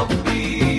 Zombie.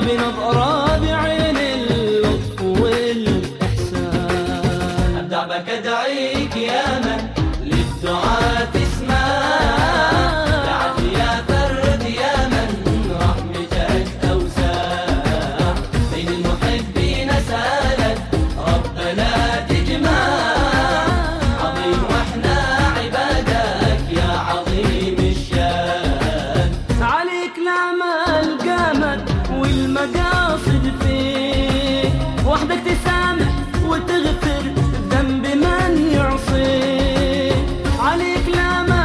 بنظرات قاصد فيه وحدك تسامح وتغفر ذنب من يعصي. علي كلامه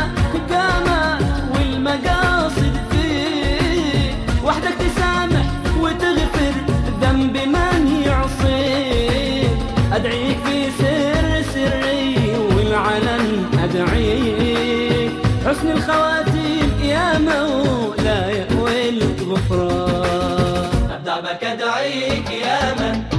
قامه والمقاصد فيه. وحدك تسامح وتغفر ذنب من يعصي. أدعيك في سر سري والعلن ادعيك حسن الخواتيم يا مولاي والغفران كرمك ادعيك يا من